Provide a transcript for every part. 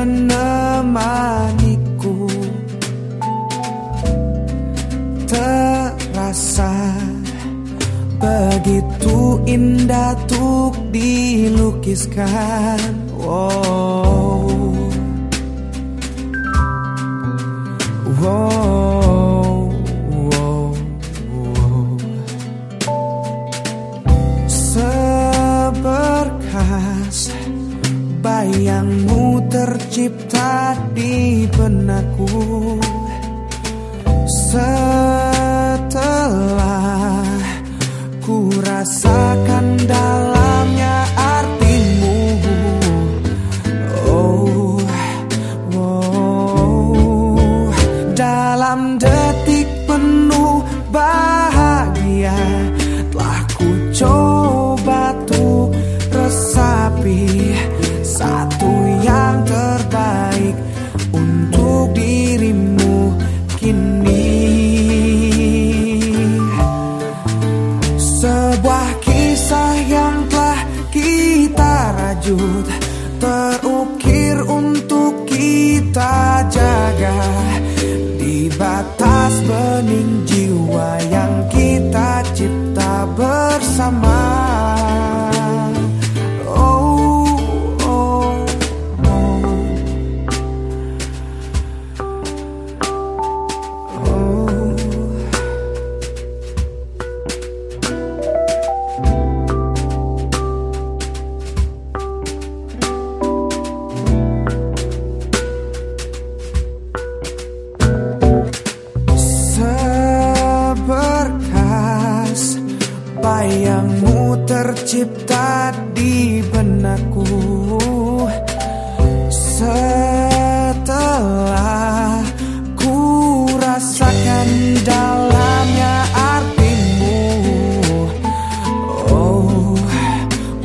menemaniku. Terasa begitu indah untuk dilukiskan. Wow. Wow, wow, wow. Seberkas bayangmu tercipta di benakku. Setelah ku rasakan dalamnya artimu. Oh, wow Dalam detik penuh bahagia Telah ku coba rajut Terukir untuk kita jaga. Di batas bening jiwa yang kita cipta bersama benakku Setelah ku rasakan dalamnya artimu. Oh,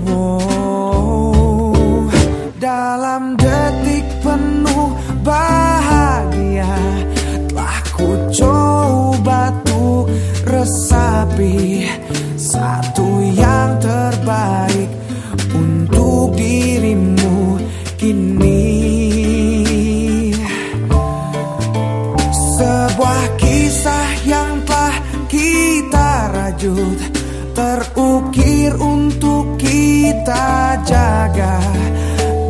wow Dalam detik penuh bahagia Telah ku coba tuh resapi rajut Terukir untuk kita jaga.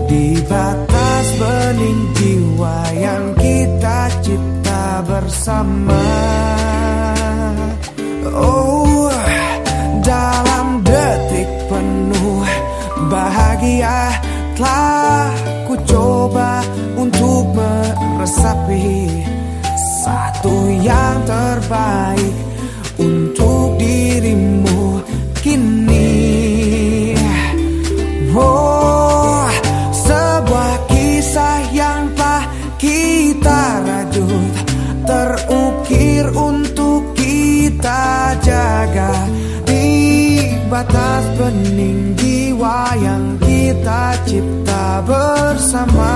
Di batas bening jiwa yang kita cipta bersama. Oh, dalam detik penuh bahagia Telah ku coba untuk meresapi Satu yang terbaik kita rajut Terukir untuk kita jaga. Di batas bening jiwa yang kita cipta bersama